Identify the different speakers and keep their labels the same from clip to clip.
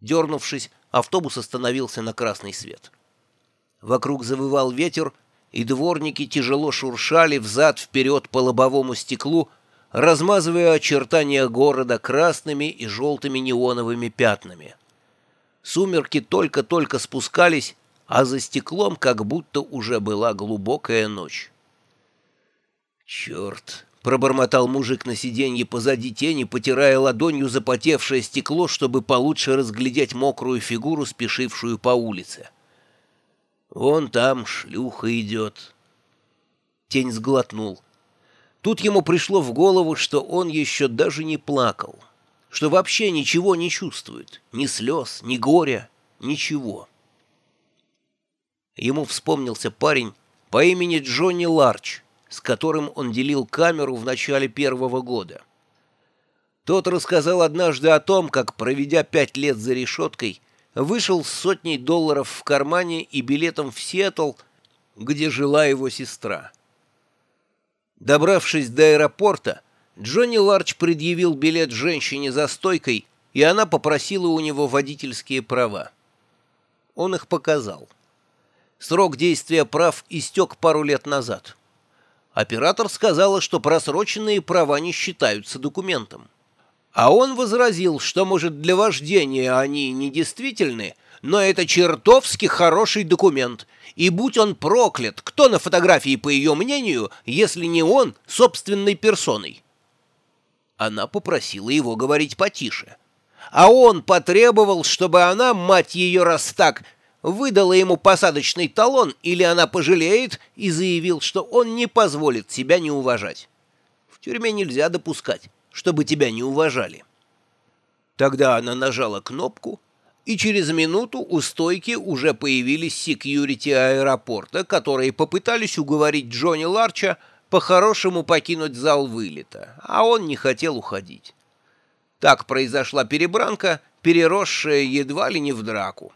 Speaker 1: Дернувшись, автобус остановился на красный свет. Вокруг завывал ветер, и дворники тяжело шуршали взад-вперед по лобовому стеклу, размазывая очертания города красными и желтыми неоновыми пятнами. Сумерки только-только спускались, а за стеклом как будто уже была глубокая ночь. «Черт!» — пробормотал мужик на сиденье позади тени, потирая ладонью запотевшее стекло, чтобы получше разглядеть мокрую фигуру, спешившую по улице. «Вон там шлюха идет». Тень сглотнул. Тут ему пришло в голову, что он еще даже не плакал, что вообще ничего не чувствует, ни слез, ни горя, ничего. Ему вспомнился парень по имени Джонни Ларч, с которым он делил камеру в начале первого года. Тот рассказал однажды о том, как, проведя пять лет за решеткой, вышел с сотней долларов в кармане и билетом в Сиэтл, где жила его сестра. Добравшись до аэропорта, Джонни Ларч предъявил билет женщине за стойкой, и она попросила у него водительские права. Он их показал. Срок действия прав истек пару лет назад. Оператор сказала, что просроченные права не считаются документом. А он возразил, что, может, для вождения они недействительны, но это чертовски хороший документ, и будь он проклят, кто на фотографии, по ее мнению, если не он, собственной персоной? Она попросила его говорить потише. А он потребовал, чтобы она, мать ее раз так, выдала ему посадочный талон, или она пожалеет, и заявил, что он не позволит себя не уважать. В тюрьме нельзя допускать, чтобы тебя не уважали. Тогда она нажала кнопку, и через минуту у стойки уже появились секьюрити аэропорта, которые попытались уговорить Джонни Ларча по-хорошему покинуть зал вылета, а он не хотел уходить. Так произошла перебранка, переросшая едва ли не в драку.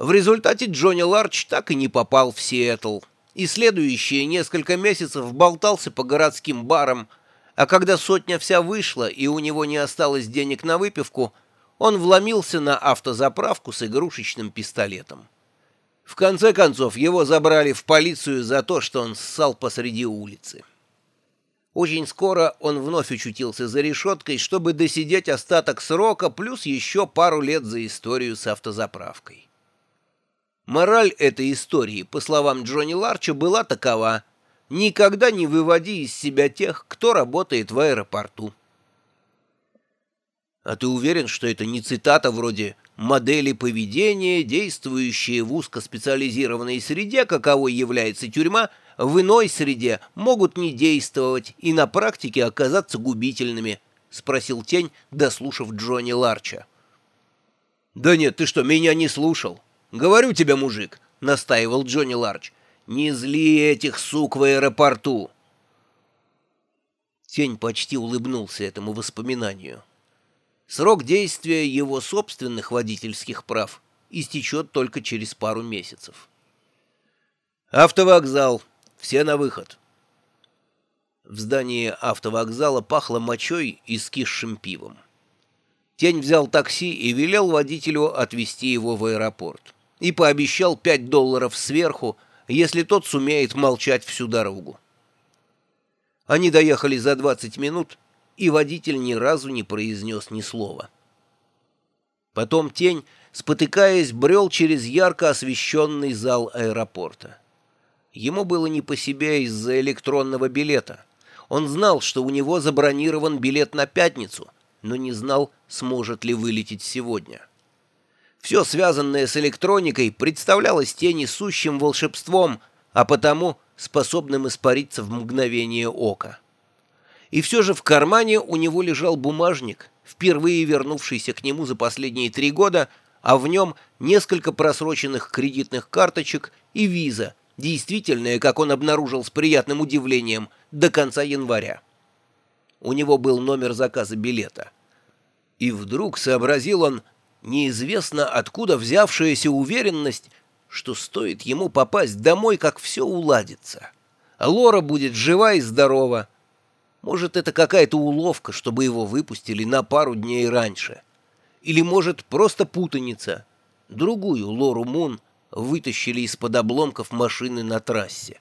Speaker 1: В результате Джонни Ларч так и не попал в Сиэтл, и следующие несколько месяцев болтался по городским барам, а когда сотня вся вышла и у него не осталось денег на выпивку, он вломился на автозаправку с игрушечным пистолетом. В конце концов, его забрали в полицию за то, что он ссал посреди улицы. Очень скоро он вновь очутился за решеткой, чтобы досидеть остаток срока, плюс еще пару лет за историю с автозаправкой. Мораль этой истории, по словам Джонни Ларча, была такова. Никогда не выводи из себя тех, кто работает в аэропорту. А ты уверен, что это не цитата вроде «модели поведения, действующие в узкоспециализированной среде, каковой является тюрьма, в иной среде могут не действовать и на практике оказаться губительными?» — спросил Тень, дослушав Джонни Ларча. «Да нет, ты что, меня не слушал?» «Говорю тебе, мужик», — настаивал Джонни Ларч, — «не зли этих сук в аэропорту». Тень почти улыбнулся этому воспоминанию. Срок действия его собственных водительских прав истечет только через пару месяцев. «Автовокзал. Все на выход». В здании автовокзала пахло мочой и скисшим пивом. Тень взял такси и велел водителю отвезти его в аэропорт и пообещал 5 долларов сверху, если тот сумеет молчать всю дорогу. Они доехали за 20 минут, и водитель ни разу не произнес ни слова. Потом тень, спотыкаясь, брел через ярко освещенный зал аэропорта. Ему было не по себе из-за электронного билета. Он знал, что у него забронирован билет на пятницу, но не знал, сможет ли вылететь сегодня. Все связанное с электроникой представлялось тени сущим волшебством, а потому способным испариться в мгновение ока. И все же в кармане у него лежал бумажник, впервые вернувшийся к нему за последние три года, а в нем несколько просроченных кредитных карточек и виза, действительная, как он обнаружил с приятным удивлением, до конца января. У него был номер заказа билета. И вдруг сообразил он, неизвестно откуда взявшаяся уверенность, что стоит ему попасть домой, как все уладится. Лора будет жива и здорова. Может, это какая-то уловка, чтобы его выпустили на пару дней раньше. Или, может, просто путаница. Другую Лору Мун вытащили из-под обломков машины на трассе.